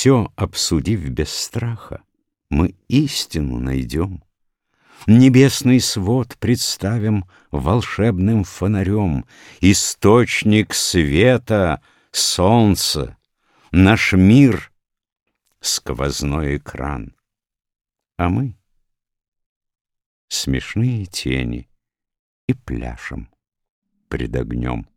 Все обсудив без страха, мы истину найдем. Небесный свод представим волшебным фонарем, Источник света — солнце, наш мир — сквозной экран. А мы — смешные тени и пляшем пред огнем.